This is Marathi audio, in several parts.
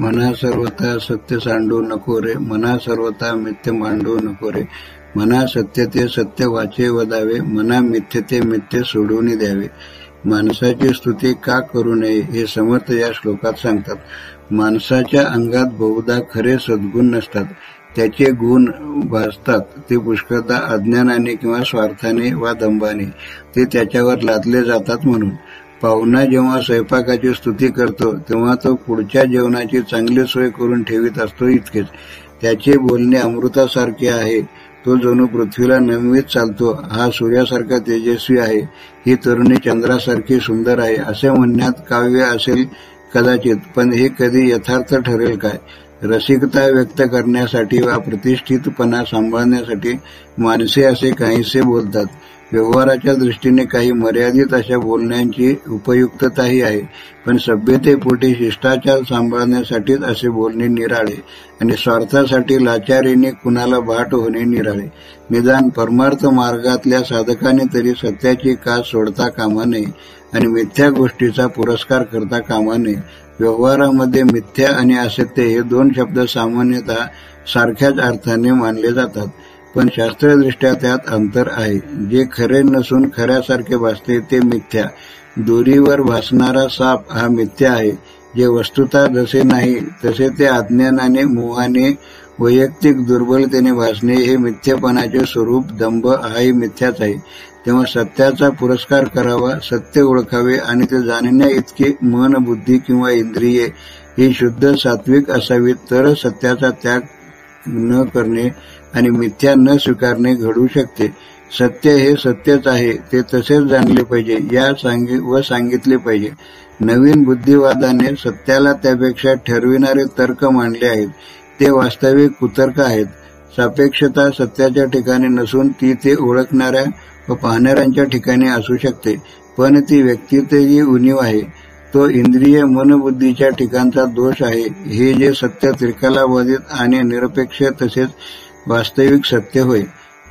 मना सर्वता सत्य सांडू नको रे मना सर्वता मिथ्य मांडू नको रे. मना सत्य ते सत्य वाचे वदावे मना मिथ्य ते मिथ्य सोडून द्यावे. माणसाची स्तुती का करू नये हे समर्थ या श्लोकात सांगतात. माणसाच्या अंगात बहुधा खरे सद्गुण नसतात. त्याचे गुण भासतात. ते पुष्कळदा अज्ञानाने किंवा स्वार्थाने वा दंबाने ते त्याच्यावर लादले जातात म्हणून. पाहुणा जेव्हा स्वयंपाकाची स्तुती करतो तेव्हा तो पुढच्या जेवणाची चांगली सोय करून ठेवीत असतो इतकेच. त्याचे बोलणे अमृतासारखे आहे. तो जणू पृथ्वीला नमवीत चालतो. हा सूर्यासारखा तेजस्वी आहे. ही तरुणी चंद्रासारखी सुंदर आहे. असे म्हणण्यात काव्य असेल कदाचित पण हे कधी यथार्थ ठरेल काय? रसिकता व्यक्त करण्यासाठी वा प्रतिष्ठितपणा सांभाळण्यासाठी माणसे असे काहीसे बोलतात. व्यवहाराच्या दृष्टीने काही मर्यादित अशा बोलण्याची उपयुक्तताही आहे. पण सभ्यतेपोटी शिष्टाचार सांभाळण्यासाठीच असे बोलणे निराळे आणि स्वार्थासाठी लाचारीने कुणाला भाट होणे निराळे. निदान परमार्थ मार्गातल्या साधकाने तरी सत्याची कास सोडता कामा नये आणि मिथ्या गोष्टीचा पुरस्कार करता कामा नये. व्यवहारामध्ये मिथ्या आणि असत्य हे दोन शब्द सामान्यतः सारख्याच अर्थाने मानले जातात. पण शास्त्रदृष्ट्या त्यात अंतर आहे. जे खरे नसून खऱ्यासारखे भासते ते मिथ्या. दोरीवर भासणारा साप हा मिथ्या आहे. जे वस्तुता जसे नाही तसे ते अज्ञानाने मोहाने वैयक्तिक दुर्बलतेने भासणे हे मिथ्यपणाचे स्वरूप दंभ हाही मिथ्याच आहे. तेव्हा सत्याचा पुरस्कार करावा सत्य ओळखावे आणि ते जाणण्या इतके मन बुद्धी किंवा इंद्रिये ही शुद्ध सात्विक असावीत तर सत्याचा त्याग न करणे आणि मिथ्या न स्वीकारणे घडू शकते. सत्य हे सत्यच आहे ते तसेच जाणले पाहिजे या सांगी व सांगितले पाहिजे. नवीन बुद्धिवादाने सत्याला त्यापेक्षा ठरविणारे तर्क मांडले आहेत. ते वास्तविक कुतर्क आहेत. सापेक्षता सत्याच्या ठिकाणी नसून ती ते ओळखणाऱ्या व पाहणाऱ्यांच्या ठिकाणी असू शकते पण ती व्यक्तीतही उणीव आहे. तो इंद्रिय मनबुद्धीच्या ठिकाणचा दोष आहे. हे जे सत्य त्रिकालाबाधित आणि निरपेक्ष तसेच वास्तविक सत्य होय.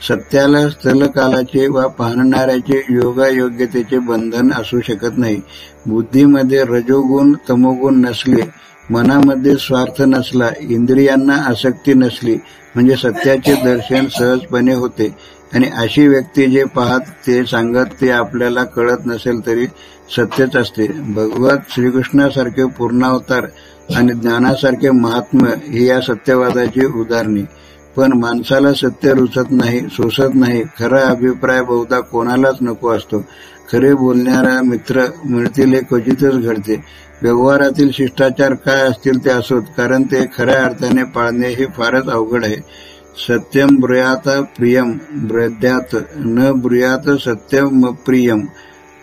सत्याला स्थलकालाचे वा पाहणाऱ्याचे योगायोग्यतेचे बंधन असू शकत नाही. बुद्धीमध्ये रजोगुण तमोगुण नसले मनामध्ये स्वार्थ नसला इंद्रियांना आसक्ती नसली म्हणजे सत्याचे दर्शन सहजपणे होते. आणि अशी व्यक्ती जे पाहत ते सांगत ते आपल्याला कळत नसेल तरी सत्यच असते. भगवत श्रीकृष्णासारखे पूर्णावतार आणि ज्ञानासारखे महात्म ही या सत्यवादाची उदाहरणे. पण माणसाला सत्य रुचत नाही सोसत नाही. खरा अभिप्राय बहुधा कोणालाच नको असतो. खरे बोलणारा मित्र मिळतील हे क्वचितच घडते. व्यवहारातील शिष्टाचार काय असतील ते असोत कारण ते खऱ्या अर्थाने पाळणे हे फारच अवघड आहे. सत्यम ब्रुयात प्रियम ब्रद्यात न ब्रुयात सत्यम प्रियम.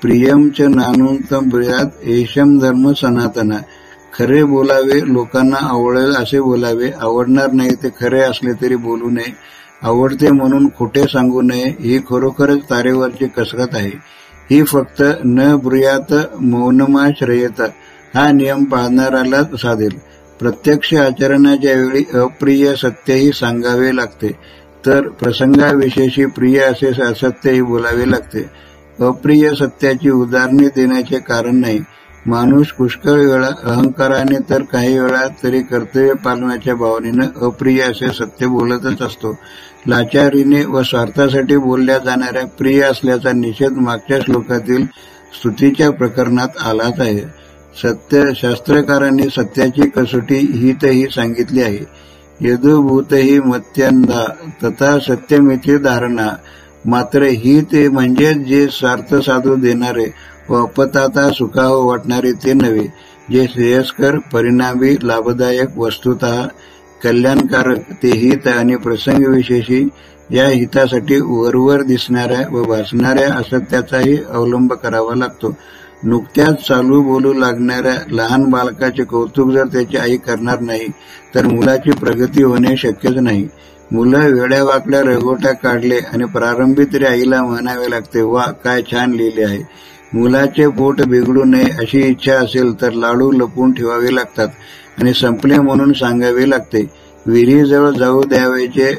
प्रियम च नानुतम ब्रुयात एशम धर्म सनातना. खरे बोलावे लोकांना आवडेल असे बोलावे. आवडणार नाही ते खरे असले तरी बोलू नये. आवडते म्हणून खोटे सांगू नये. ही खरोखरच तारेवरची कसरत आहे. ही फक्त न ब्रुयात मौनमा श्रेयत. हा नियम पाळणाऱ्यालाच साधेल. प्रत्यक्ष आचरणाच्या वेळी अप्रिय सत्यही सांगावे लागते. तर प्रसंगाविशेषी प्रिय असे असत्यही बोलावे लागते. अप्रिय सत्याची उदाहरणे देण्याचे कारण नाही. माणूस पुष्कळ वेळा अहंकाराने तर काही वेळा तरी कर्तव्य पालनाच्या भावनेनं अप्रिय असे सत्य बोलतच असतो. लाचारीने व स्वार्थासाठी बोलल्या जाणाऱ्या प्रिय असल्याचा निषेध मागच्या श्लोकातील स्तुतीच्या प्रकरणात आलाच आहे. सत्य शास्त्रकारांनी सत्याची कसोटी हितही सांगितली आहे. यदुभूतही मत्यंदा तथा सत्यमिती धारणा. मात्र ही ते म्हणजे जे स्वार्थ साधू देणारे व अपताता सुखाव वाटणारे ते नव्हे जे श्रेयस्कर परिणामी लाभदायक वस्तुत कल्याणकारक ते हित आणि प्रसंगविशेषी या हितासाठी वरवर दिसणाऱ्या व भासणाऱ्या असत्याचाही अवलंब करावा लागतो. नुकत्याच चालू बोलू लागणाऱ्या लहान बालकाचे कौतुक जर त्याची आई करणार नाही तर मुलाची प्रगती होणे शक्यच नाही. मुलं वेड्या वाकड्या रगोट्या काढले आणि प्रारंभी तरी आईला म्हणावे लागते वा काय छान लिहिले आहे. मुलाचे पोट बिघडू नये अशी इच्छा असेल तर लाडू लपवून ठेवावे लागतात आणि संपले म्हणून सांगावे लागते. विहिरीजवळ जाऊ द्यावायचे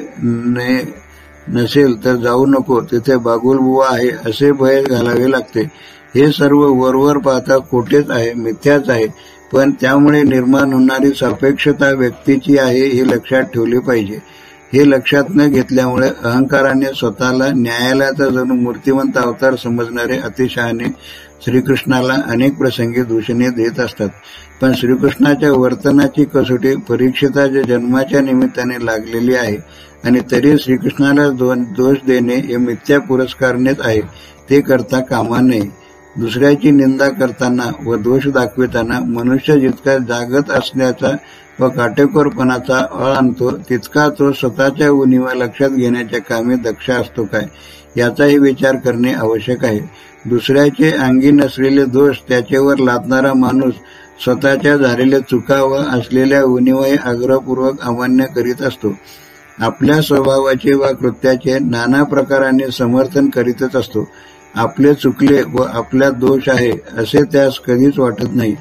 नसेल तर जाऊ नको तिथे बागुल बुवा आहे असे भय घालावे लागते. हे सर्व वरवर पाहता खोटेच आहे मिथ्याच आहे पण त्यामुळे निर्माण होणारी सापेक्षता व्यक्तीची आहे हे लक्षात ठेवले पाहिजे. हे लक्षात न घेतल्यामुळे अहंकाराने स्वतःला न्यायालयाचा जणू मूर्तिवंत अवतार समजणारे अतिशहाने श्रीकृष्णाला अनेक प्रसंगी दूषणे देत असतात. पण श्रीकृष्णाच्या वर्तनाची कसोटी परीक्षिताच्या जन्माच्या निमित्ताने लागलेली आहे आणि तरी श्रीकृष्णाला दोष देणे हे मिथ्या पुरस्कारनेच आहे ते करता कामा नये. दुसऱ्याची निंदा करताना व दोष दाखविताना मनुष्य जितका जागत असण्याचा व काटेकोरपणाचा अळ आणतो तितका तो स्वतःच्या उणीवा लक्षात घेण्याच्या कामी दक्ष असतो काय? याचाही विचार करणे आवश्यक आहे. दुसऱ्याचे अंगी नसलेले दोष त्याच्यावर लादणारा माणूस स्वतःच्या झालेल्या चुका व असलेल्या उणीवाही आग्रहपूर्वक अमान्य करीत असतो. आपल्या स्वभावाचे व कृत्याचे नाना प्रकाराने समर्थन करीतच असतो. आपले चुकले व आपला दोष आहे असे त्यास कधीच वाटत नाही.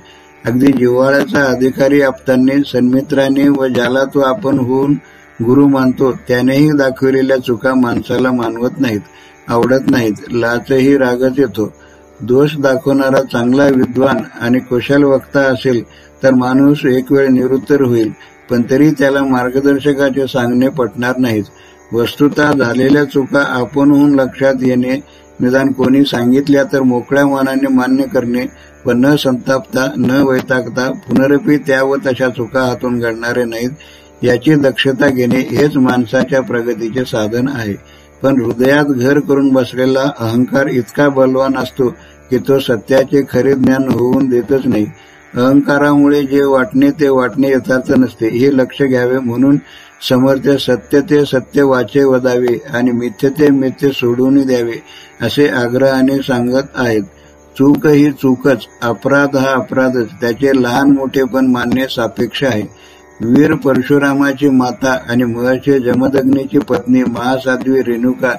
अगदी जिव्हाळ्याचा अधिकारी आप्तांनी सन्मित्राने व ज्याला तो आपण होऊन गुरु मानतो त्यानेही दाखविलेल्या चुका माणसाला मानवत नाहीत आवडत नाहीत लाचही रागत येतो. दोष दाखवणारा चांगला विद्वान आणि कुशल वक्ता असेल तर माणूस एक वेळ निवृत्तर होईल पण तरी त्याला मार्गदर्शकाचे सांगणे पटणार नाहीत. वस्तुता झालेल्या चुका आपणहून लक्षात येणे निदान कोणी सांगितल्या तर मोकळ्या मनाने मान्य करणे व न संतापता न वैतागता पुनरपी त्या व तशा चुका हातून घडणारे नाहीत याची दक्षता घेणे हेच माणसाच्या प्रगतीचे साधन आहे. पण हृदयात घर करून बसलेला अहंकार इतका बलवान असतो की तो सत्याचे खरे ज्ञान होऊन देतच नाही. अहंकारामुळे जे वाटणे ते वाटणे यथार्थ नसते हे लक्ष घ्यावे म्हणून समर्थ सत्य ते सत्य वाचे वदावे आणि मिथ्य ते मिथ्य सोडून द्यावे असे आग्रहाने सांगत आहेत. चूक ही चूकच अपराध हा अपराधच त्याचे लहान मोठे पण मान्य सापेक्ष आहे. वीर परशुरामाची माता आणि महर्षी जमदग्नीची पत्नी महासाध्वी रेणुका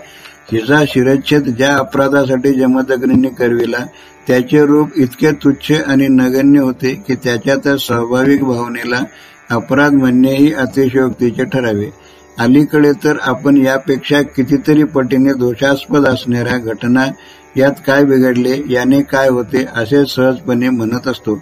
हिचा शिरच्छेद ज्या अपराधासाठी जमदग्नीने करविला त्याचे रूप इतके तुच्छ आणि नगण्य होते की त्याच्या स्वाभाविक भावनेला अपराध म्हणणेही अतिशयोक्तीचे ठरावे. अलीकडे तर आपण यापेक्षा कितीतरी पटीने दोषास्पद असणाऱ्या घटना यात काय बिघडले याने काय होते असे सहजपणे म्हणत असतो.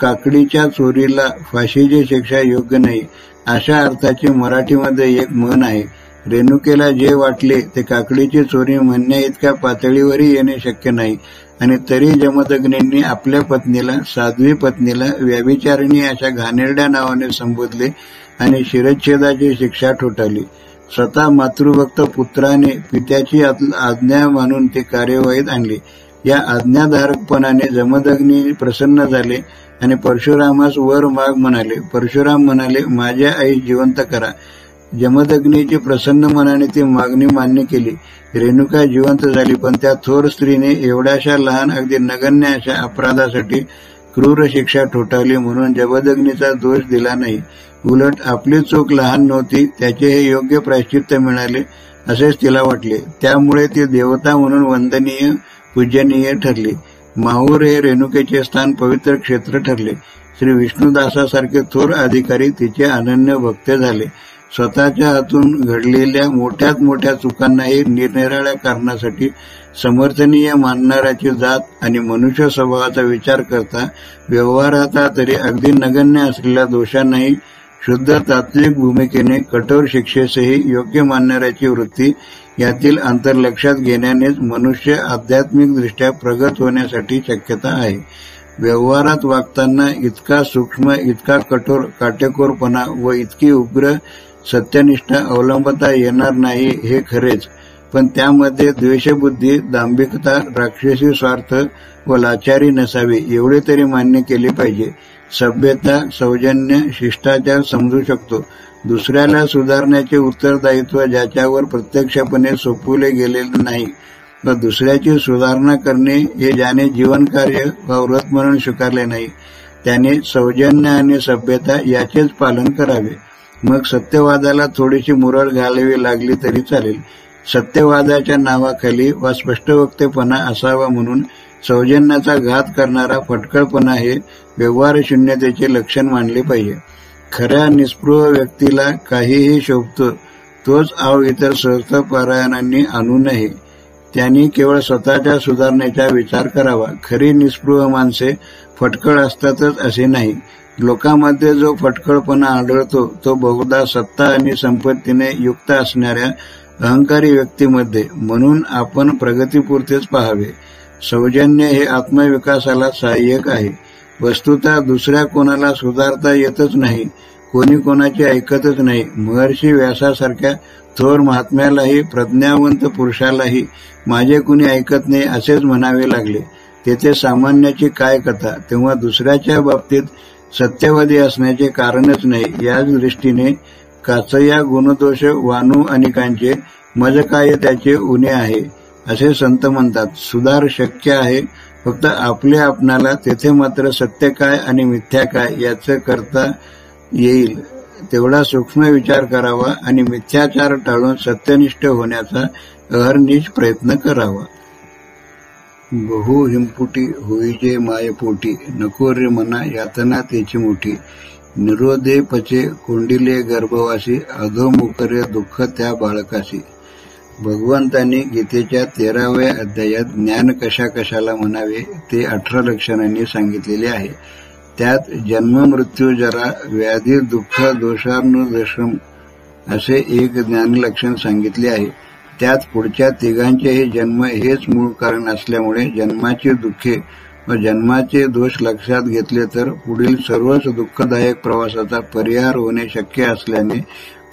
काकडीच्या चोरीला फाशीची शिक्षा योग्य नाही अशा अर्थाची मराठीमध्ये एक म्हण आहे रेणुकेला जे वाटले ते काकडीची चोरी म्हणण्या इतक्या पातळीवरही येणे शक्य नाही. आणि तरी जमदग्नींनी आपल्या पत्नीला साध्वी पत्नीला व्याविचारिणी अशा घाणेरड्या नावाने संबोधले आणि शिरच्छेदाची शिक्षा ठोठावली. स्वतः मातृभक्त पुत्राने पित्याची आज्ञा मानून ती कार्यवाहीत आणली. या आज्ञाधारकपणाने जमदग्नी प्रसन्न झाले आणि परशुरामास वर माग म्हणाले. परशुराम म्हणाले माझ्या आई जिवंत करा. जमदग्नीची प्रसन्न मनाने ती मागणी मान्य केली. रेणुका जिवंत झाली पण त्या थोर स्त्रीने एवढ्याशा लहान अगदी नगण्य अशा अपराधासाठी क्रूर शिक्षा ठोठावली म्हणून जमदग्नीचा दोष दिला नाही. उलट आपली चूक लहान नव्हती त्याचे हे योग्य प्रायश्चित्त मिळाले असेच तिला वाटले. त्यामुळे ती देवता म्हणून वंदनीय पूजनीय ठरली. माहूर हे रेणुकेचे स्थान पवित्र क्षेत्र ठरले. श्री विष्णुदासासारखे थोर अधिकारी तिचे अनन्य भक्त झाले. स्वतःच्या हातून घडलेल्या मोठ्यात मोठ्या चुकांनाही निरनिराळ्या कारणासाठी समर्थनीय मानणाऱ्याची जात आणि मनुष्य स्वभावाचा विचार करता व्यवहाराचा तरी अगदी नगण्य असलेल्या दोषांनाही शुद्ध तात्विक भूमिकेने कठोर शिक्षेसही योग्य मानणाऱ्याची वृत्ती यातील अंतर लक्षात घेण्यानेच मनुष्य आध्यात्मिकदृष्ट्या प्रगत होण्यासाठी शक्यता आहे. व्यवहारात वागताना इतका सूक्ष्म इतका कठोर काटेकोरपणा व इतकी उग्र सत्यनिष्ठा अवलंबता येणार नाही हे खरेच. पण त्यामध्ये द्वेषबुद्धी दांभिकता राक्षसी स्वार्थ व लाचारी नसावी एवढे तरी मान्य केले पाहिजे. सभ्यता सौजन्य शिष्टाचार समजू शकतो. दुसऱ्याला सुधारण्याचे उत्तरदायित्व ज्याच्यावर प्रत्यक्षपणे सोपवले गेलेले नाही व दुसऱ्याची सुधारणा करणे हे ज्याने जीवनकार्य व व्रत म्हणून स्वीकारले नाही त्याने सौजन्य आणि सभ्यता याचेच पालन करावे. मग सत्यवादाला थोडीशी मुरळ घालावी लागली तरी चालेल. सत्यवादाच्या नावाखाली वा स्पष्टवक्तेपणा असावा म्हणून सौजन्याचा घात करणारा फटकळपणा हे व्यवहार शून्यतेचे लक्षण मानले पाहिजे. खऱ्या निस्पृह व्यक्तीला काहीही शोभतो तोच आव इतर सहजपारायणांनी आणू नये. त्यांनी केवळ स्वतःच्या सुधारणेचा विचार करावा. खरी निस्पृह माणसे फटकळ असतातच असे नाही. लोकांमध्ये जो फटकळपणा आढळतो तो बहुधा सत्ता आणि संपत्तीने युक्त असणाऱ्या अहंकारी व्यक्तीमध्ये. म्हणून आपण प्रगतीपुरतेच पाहावे. सौजन्य हे आत्मविकासाला सहाय्यक आहे. वस्तुतः दुसऱ्या कोणाला सुधारता येतच नाही कोणी कोणाचे ऐकतच नाही. महर्षी व्यासासारख्या थोर महात्म्यालाही प्रज्ञावंत पुरुषालाही माझे कुणी ऐकत नाही असेच म्हणावे लागले. तेथे सामान्याची काय कथा? तेव्हा दुसऱ्याच्या बाबतीत सत्यवादी असण्याचे कारणच नाही. याच दृष्टीने काचया गुणदोष वानू अनिकांचे मज काय त्याचे उणे आहे असे संत म्हणतात. सुधार शक्य आहे. फक्त आपले आपणाला तेथे मात्र सत्य काय आणि मिथ्या काय याचं करता येईल. तेवढा सूक्ष्म विचार करावा आणि मिथ्याचार टाळून सत्यनिष्ठ होण्याचा अहर्निश प्रयत्न करावा. बहु हिमपुटी होईजे मायपोटी नको रे मना यातना त्याची मोठी. निरोधे पचे कोंडिले गर्भवासी अधोमुखरे दुःख त्या बाळकाशी. भगवंतांनी गीतेच्या तेराव्या अध्यायात ज्ञान कशा कशाला म्हणावे ते अठरा लक्षणांनी सांगितलेले आहे. त्यात जन्म मृत्यू जरा व्याधी दुःख दोषानुदशम असे एक ज्ञानलक्षण सांगितले आहे. त्यात पुढच्या तिघांचेही जन्म हेच मूळ कारण असल्यामुळे जन्माची दुःखे व जन्माचे दोष लक्षात घेतले तर पुढील सर्वच दुःखदायक प्रवासाचा परिहार होणे शक्य असल्याने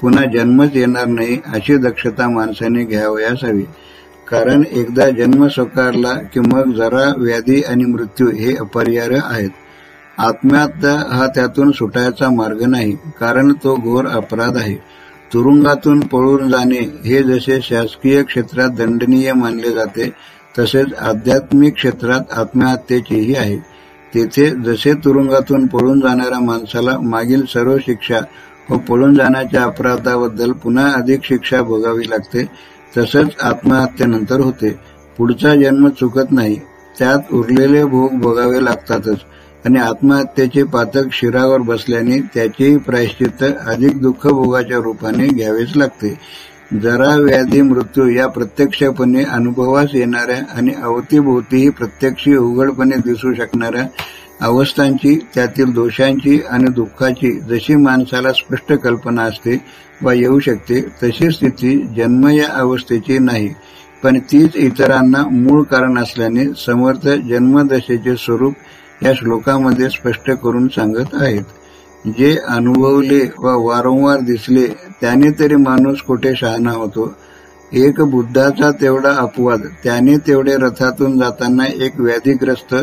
पुन्हा जन्मच येणार नाही अशी दक्षता माणसाने घ्यावयास हवी कारण एकदा जन्म स्वीकारला की मग जरा व्याधी आणि मृत्यू हे अपरिहार्य आहेत. आत्महत्या हा त्यातून सुटायचा मार्ग नाही कारण तो घोर अपराध आहे. तुरुंगातून पळून जाणे हे जसे शासकीय क्षेत्रात दंडनीय मानले जाते तसेच आध्यात्मिक क्षेत्रात आत्महत्येचीही आहे. तेथे जसे तुरुंगातून पळून जाणाऱ्या माणसाला मागील सर्व शिक्षा व पळून जाण्याच्या अपराधाबद्दल पुन्हा अधिक शिक्षा भोगावी लागते तसंच आत्महत्येनंतर होते. पुढचा जन्म चुकत नाही. त्यात उरलेले भोग भोगावे लागतातच. आणि आत्महत्येचे पातक शिरावर बसल्याने त्याचेही प्रायश्चित्त अधिक दुःख भोगाच्या रूपाने घ्यावेच लागते. जरा व्याधी मृत्यू या प्रत्यक्षपणे अनुभवास येणाऱ्या आणि अवतीभोवतीही प्रत्यक्षी उघडपणे दिसू शकणाऱ्या अवस्थांची त्यातील दोषांची आणि दुःखाची जशी माणसाला स्पष्ट कल्पना असते वा येऊ शकते तशी स्थिती जन्म या अवस्थेची नाही. पण तीच इतरांना मूळ कारण असल्याने समर्थ जन्मदशेचे स्वरूप या श्लोकामध्ये स्पष्ट करून सांगत आहेत. जे अनुभवले वा वारंवार दिसले त्याने तरी माणूस कुठे शहाणा होतो? एक बुद्धाचा तेवढा अपवाद त्याने तेवढे रथातून जाताना एक व्याधीग्रस्त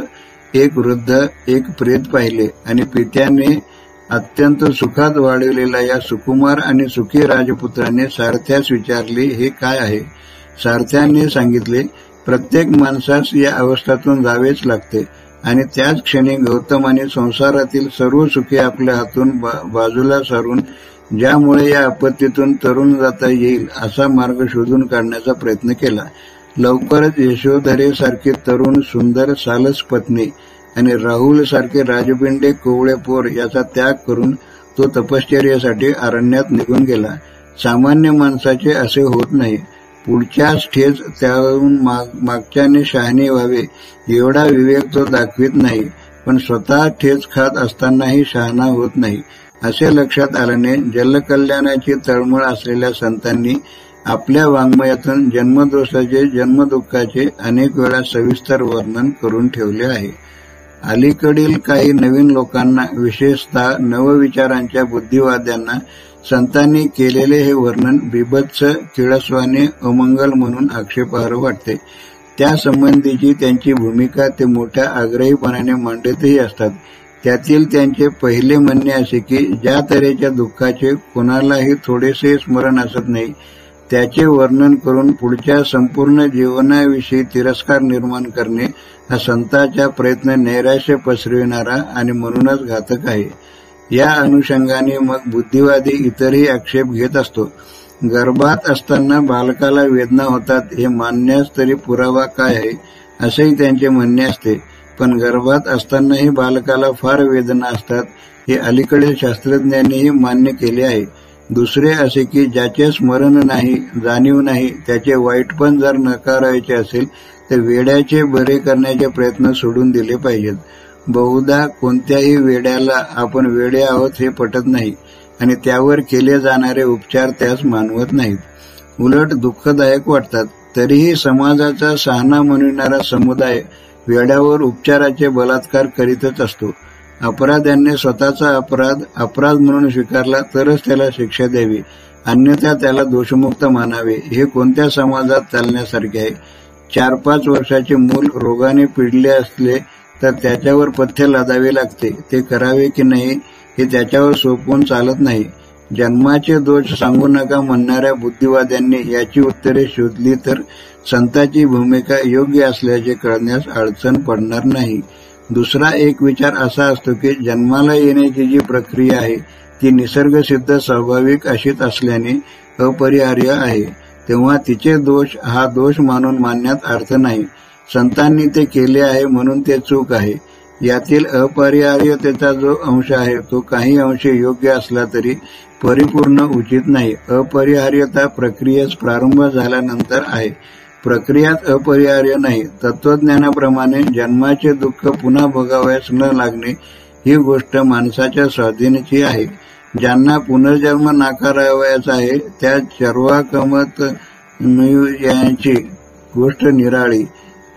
एक वृद्ध एक प्रेत पाहिले आणि पित्याने अत्यंत सुखात वाढवलेला या सुकुमार आणि सुखी राजपुत्राने सारथ्यास विचारले हे काय आहे? सारथ्याने सांगितले प्रत्येक माणसास या अवस्थातून जावेच लागते. आणि त्याच क्षणी गौतमाने संसारातील सर्व सुखी आपल्या हातून बाजूला सारून ज्यामुळे या आपत्तीतून तरुण जाता येईल असा मार्ग शोधून काढण्याचा प्रयत्न केला. लवकरच यशोधरेसारखी तरुण सुंदर सालस पत्नी आणि राहुल सारखे राजबिंडे कोवळे पोर याचा त्याग करून तो तपश्चर्यासाठी अरण्यात निघून गेला. सामान्य माणसाचे असे होत नाही. पुढच्याच ठेच त्याहून मागच्याने शहाणे व्हावे एवढा विवेक तो दाखवित नाही पण स्वतः ठेच खात असतानाही शहाणा होत नाही असे लक्षात आल्याने जलकल्याणाची तळमळ असलेल्या संतांनी आपल्या वाङ्मयातून जन्मदोषाचे जन्मदुःखाचे अनेक वेळा सविस्तर वर्णन करून ठेवले आहे. अलीकडील काही नवीन लोकांना विशेषतः नवविचारांच्या बुद्धिवाद्यांना संतांनी केलेले हे वर्णन बिभत्स किळस्वाने अमंगल म्हणून आक्षेपार्ह वाटते. त्यासंबंधीची त्यांची भूमिका ते मोठ्या आग्रहीपणाने मांडतही असतात. त्यातील त्यांचे पहिले म्हणणे असे की ज्या तऱ्हेच्या दुःखाचे कोणालाही थोडेसे स्मरण असत नाही त्याचे वर्णन करून पुढच्या संपूर्ण जीवनाविषयी तिरस्कार निर्माण करणे हा संतांचा प्रयत्न नैराश्य पसरविणारा आणि म्हणूनच घातक आहे. या अनुषंगाने मग बुद्धिवादी इतरही आक्षेप घेत असतो. गर्भात असताना बालकाला वेदना होतात हे मानण्यास तरी पुरावा काय आहे असेही त्यांचे म्हणणे असते. पण गर्भात असतानाही बालकाला फार वेदना असतात हे अलीकडील शास्त्रज्ञांनीही मान्य केले आहे. दुसरे असे की ज्याचे स्मरण नाही जाणीव नाही त्याचे वाईटपण जर नकारायचे असेल तर वेड्याचे बरे करण्याचे प्रयत्न सोडून दिले पाहिजेत. बहुधा कोणत्याही वेड्याला आपण वेडे आहोत हे पटत नाही. आणि त्यावर केले जाणारे उपचार त्यास मानवत नाहीत. उलट दुःखदायक वाटतात. तरीही समाजाचा सहाना म्हणणारा समुदाय वेड्यावर उपचाराचे बलात्कार करीतच असतो. अपराध्याने स्वतःचा अपराध अपराध म्हणून स्वीकारला तरच त्याला शिक्षा द्यावी. अन्यथा त्याला दोषमुक्त मानावे. हे कोणत्या समाजात चालण्यासारखे आहे? चार पाच वर्षाचे मूल रोगाने पिडले असले तर त्याच्यावर पथ्य लादावे लागते. ते करावे की नाही हे त्याच्यावर सोपवून चालत नाही. जन्माचे दोष सांगू नका म्हणणाऱ्या बुद्धिवाद्यांनी याची उत्तरे शोधली तर संताची भूमिका योग्य असल्याचे कळण्यास अडचण पडणार नाही. दुसरा एक विचार असा असतो की जन्माला येण्याची जी प्रक्रिया आहे ती निसर्गसिद्ध स्वाभाविक अशीच असल्याने अपरिहार्य आहे. तेव्हा तिचे दोष हा दोष मानून मानण्यात अर्थ नाही. संतांनी ते केले आहे म्हणून ते चूक आहे. यातील अपरिहार्यतेचा जो अंश आहे तो काही अंश योग्य असला तरी परिपूर्ण उचित नाही. अपरिहार्यता प्रक्रियेस प्रारंभ झाल्यानंतर आहे. प्रक्रियात अपरिहार्य नाही. तत्वज्ञानाप्रमाणे जन्माचे दुःख पुन्हा भोगावयास न लागणे ही गोष्ट माणसाच्या स्वाधीनची आहे. ज्यांना पुनर्जन्म नाकारावयाचा आहे त्या चर्वाकमत यांची गोष्ट निराळी.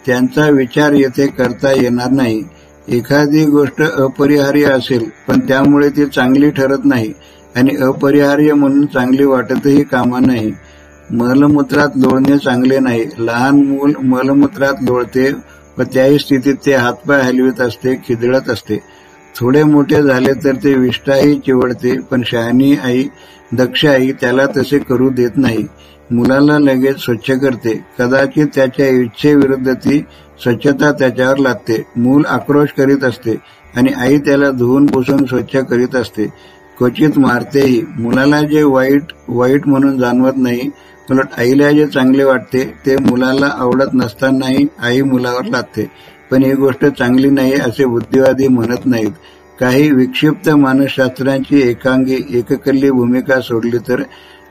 त्यांचा विचार येथे करता येणार नाही. एखादी गोष्ट अपरिहार्य असेल पण त्यामुळे ती चांगली ठरत नाही आणि अपरिहार्य म्हणून चांगली वाटतही कामा नाही. मलमूत्रात लोळणे चांगले नाही. लहान मूल मलमूत्रात लोळते व त्याही स्थितीत ते हातपाय हलवित असते खिदळत असते. थोडे मोठे झाले तर ते विष्ठाही चिवडते पण शहाणी आई दक्ष आई त्याला तसे करू देत नाही. मुलाला लगेच स्वच्छ करते. कदाचित त्याच्या इच्छेविरुद्ध ती स्वच्छता त्याच्यावर लागते. मूल आक्रोश करीत असते आणि आई त्याला धुवून पुसून स्वच्छ करीत असते. क्वचित मारतेही. मुलाला जे वाईट वाईट म्हणून जाणवत नाही उलट आईला जे चांगले वाटते ते मुलाला आवडत नसतानाही आई मुलावर लागते पण ही गोष्ट चांगली नाही असे बुद्धिवादी म्हणत नाहीत. काही विक्षिप्त मानसशास्त्रांची एकांगी एककल्ली भूमिका सोडली तर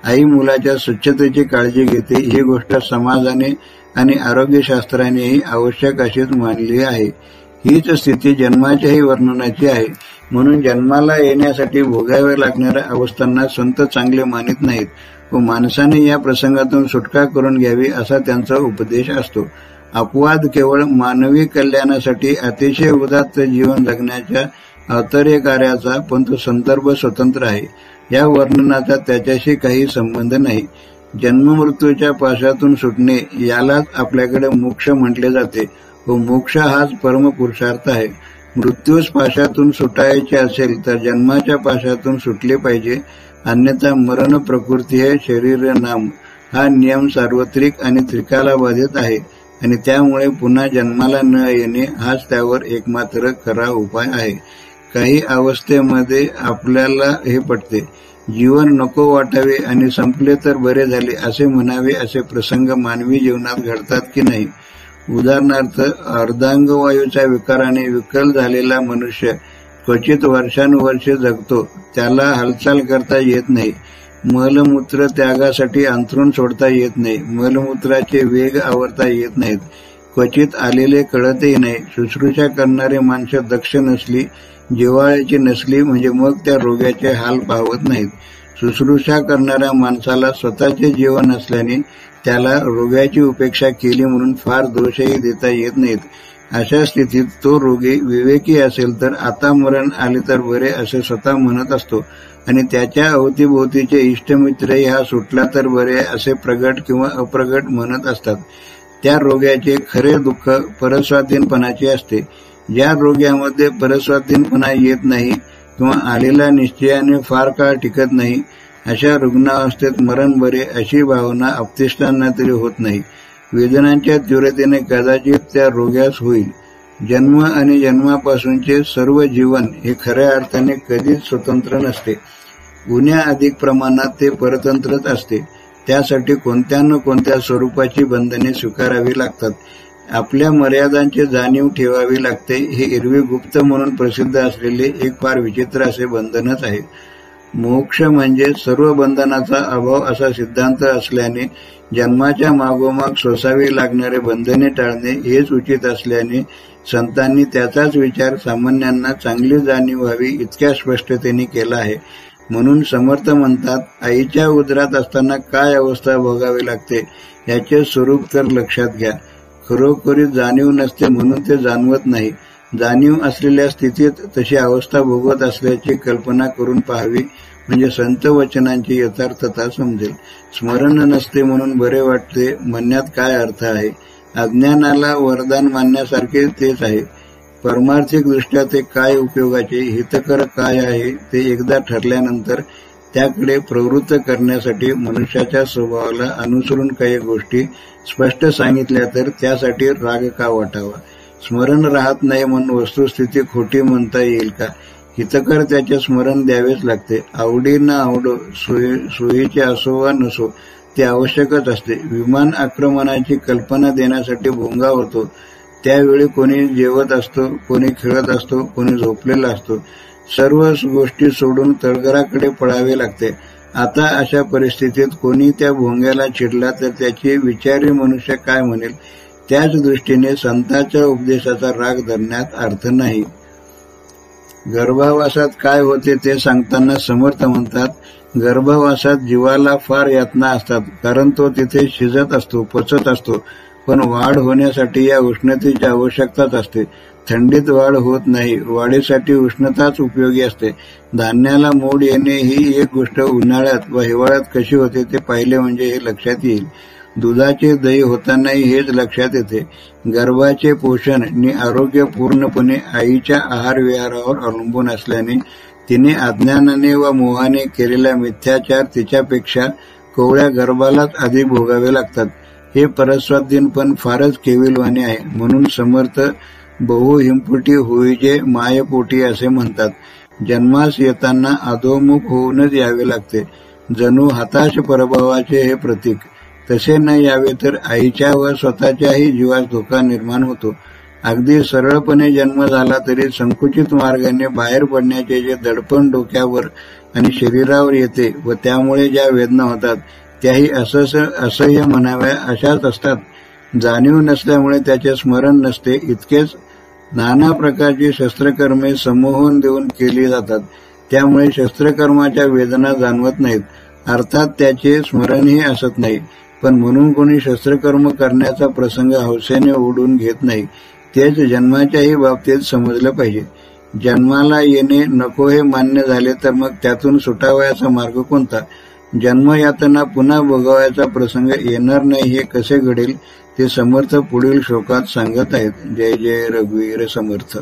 आई मुलाच्या स्वच्छतेची काळजी घेते ही गोष्ट समाजाने आणि आरोग्यशास्त्रानेही आवश्यक अशीच मानली आहे. हीच स्थिती जन्माच्याही वर्णनाची आहे. म्हणून जन्माला येण्यासाठी भोगाव्या लागणाऱ्या अवस्थांना संत चांगले मानित नाहीत व माणसाने या प्रसंगातून सुटका करून घ्यावी असा त्यांचा उपदेश असतो. अपवाद केवळ मानवी कल्याणासाठी अतिशय उदात्त जीवन जगण्याच्या अवतर्य कार्याचा पण तो संदर्भ स्वतंत्र आहे. या वर्णनाचा त्याच्याशी काही संबंध नाही. जन्ममृत्यूच्या पाशातून सुटणे यालाच आपल्याकडे मोक्ष म्हटले जाते. व मोक्ष हाच परमपुरुषार्थ आहे. मृत्यूस पाशातून सुटायचे असेल तर जन्माच्या पाशातून सुटले पाहिजे. अन्यथा मरण प्रकृती हे शरीर नाम. हा नियम सार्वत्रिक आणि त्रिकाला बाधित आहे. आणि त्यामुळे पुन्हा जन्माला न येणे हाच त्यावर एकमात्र खरा उपाय आहे. काही अवस्थेमध्ये आपल्याला हे पटते. जीवन नको वाटावे आणि संपले तर बरे झाले असे म्हणावे असे प्रसंग मानवी जीवनात घडतात की नाही? उदाहरणार्थ अर्धांगवायूच्या विकाराने विकल झालेला मनुष्य क्वचित वर्षानुवर्षे जगतो त्याला हालचाल करता येत नाही. मलमूत्र त्यागासाठी अंथरून सोडता येत नाही मलमूत्राचे वेग आवरता येत नाहीत. क्वचित आलेले कळतही नाही शुश्रूषा करणारे माणसं दक्ष नसली जिवाळ्याची नसली म्हणजे मग त्या रोग्याचे हाल पाहत नाहीत. शुश्रूषा करणाऱ्या माणसाला स्वतःचे जीवन असल्याने त्याला रोग्याची उपेक्षा केली म्हणून फार दोषही देता येत नाहीत. अशा स्थितीत तो रोगी विवेकी असेल तर आता मरण आले तर बरे असे स्वतः म्हणत असतो. आणि त्याच्या अवतीभोवतीचे इष्टमित्रही हा सुटला तर बरे असे प्रगट किंवा अप्रगट म्हणत असतात. त्या रोग्याचे खरे दुःख परस्वाधीनपणाचे असते. ज्या रोग्यामध्ये परस्वाधीनपणा येत नाही किंवा आलेला निश्चयाने फार काळ टिकत नाही अशा रुग्णावस्थेत मरण बरे अशी भावना अपतिष्ठांना तरी होत नाही. वेदनांच्या तीव्रतेने कदाचित त्या रोग्यास होईल. जन्म आणि जन्मापासूनचे सर्व जीवन हे खऱ्या अर्थाने कधीच स्वतंत्र नसते. गुन्ह्या अधिक प्रमाणात ते परतंत्रच असते. त्यासाठी कोणत्या न कोणत्या स्वरूपाची बंधने स्वीकारावी लागतात आपल्या मर्यादांची जाणीव ठेवावी लागते हे एरवी गुप्त म्हणून प्रसिद्ध असलेले एक फार विचित्र असे बंधनच आहे. मोक्ष म्हणजे सर्व बंधनाचा अभाव असा सिद्धांत असल्याने जन्माच्या मागोमाग सोसावी लागणारे बंधने टाळणे हेच उचित असल्याने संतांनी त्याचाच विचार सामान्यांना चांगली जाणीव व्हावी इतक्या स्पष्टतेने केला आहे. म्हणून समर्थ म्हणतात आईच्या उदरात असताना काय अवस्था भोगावी लागते याचे स्वरूप तर लक्षात घ्या. खरोखरी जाणीव नसते म्हणून ते जाणवत नाही. जाणीव असलेल्या स्थितीत तशी अवस्था भोगवत असल्याची कल्पना करून पाहावी म्हणजे संत वचनांची यथार्थता समजेल. स्मरण नसते म्हणून बरे वाटते म्हणण्यात काय अर्थ आहे? अज्ञानाला वरदान मानण्यासारखे तेच आहे. परमार्थिक दृष्ट्या ते काय उपयोगाचे हितकर काय आहे ते एकदा ठरल्यानंतर त्याकडे प्रवृत्त करण्यासाठी मनुष्याच्या स्वभावाला अनुसरून काही गोष्टी स्पष्ट सांगितल्या तर त्यासाठी राग का वाटावा? स्मरण राहत नाही म्हणून वस्तुस्थिती खोटी म्हणता येईल का? हितकर त्याचे स्मरण द्यावेच लागते. आवडी ना आवडो सोयीचे असो वा नसो ते आवश्यकच असते. विमान आक्रमणाची कल्पना देण्यासाठी भोंगा होतो. त्यावेळी कोणी जेवत असतो कोणी खेळत असतो कोणी झोपलेला असतो. सर्व गोष्टी सोडून तळघराकडे पळावे लागते. आता अशा परिस्थितीत कोणी त्या भोंग्याला चिडला तर त्याचे विचारी मनुष्य काय म्हणेल? त्याच दृष्टीने संतांच्या उपदेशाचा राग धरण्यात अर्थ नाही. गर्भावासात काय होते ते सांगताना समर्थ म्हणतात गर्भावासात जीवाला फार यातना असतात कारण तो तिथे शिजत असतो पचत असतो पण वाढ होण्यासाठी या उष्णतेची आवश्यकताच असते. थंडीत वाढ होत नाही. वाढीसाठी उष्णताच उपयोगी असते. धान्याला मोड येणे ही एक गोष्ट उन्हाळ्यात व हिवाळ्यात कशी होते ते पाहिले म्हणजे हे लक्षात येईल. दुधाचे दही होतानाही हेच लक्षात येते. गर्भाचे पोषण आणि आरोग्य पूर्णपणे आईच्या आहार विहारावर अवलंबून असल्याने तिने अज्ञानाने व मोहाने केलेला मिथ्याचार तिच्यापेक्षा कोवळ्या गर्भालाच आधी भोगावे लागतात. हे परस्वाधीन पण फारच केविलवाणी आहे. म्हणून समर्थ बहु हिमपुटी होईजे मायपोटी असे म्हणतात. जन्मास येताना अधोमुख होऊनच यावे लागते. जणू हताश परभावाचे हे प्रतीक. तसे न यावे तर आईच्या व स्वतःच्याही जीवास धोका निर्माण होतो. अगदी सरळपणे जन्म झाला तरी संकुचित मार्गाने बाहेर पडण्याचे जे दडपण डोक्यावर आणि शरीरावर येते व त्यामुळे ज्या वेदना होतात त्याही असह्य म्हणाव्या अशाच असतात. जाणीव नसल्यामुळे त्याचे स्मरण नसते इतकेच नाना प्रकारची शस्त्रकर्मे समूहून देऊन केली जातात. त्यामुळे शस्त्रकर्माच्या वेदना जाणवत नाहीत. अर्थात त्याचे स्मरणही असत नाही. पण म्हणून कोणी शस्त्रकर्म करण्याचा प्रसंग हौसेने ओढून घेत नाही. तेच जन्माच्याही बाबतीत समजलं पाहिजे. जन्माला येणे नको हे मान्य झाले तर मग त्यातून सुटावयाचा मार्ग कोणता? जन्मयातना पुन्हा भोगावायचा प्रसंग येणार नाही हे कसे घडेल ते समर्थ पुढील श्लोकात सांगत आहेत. जय जय रघुवीर समर्थ.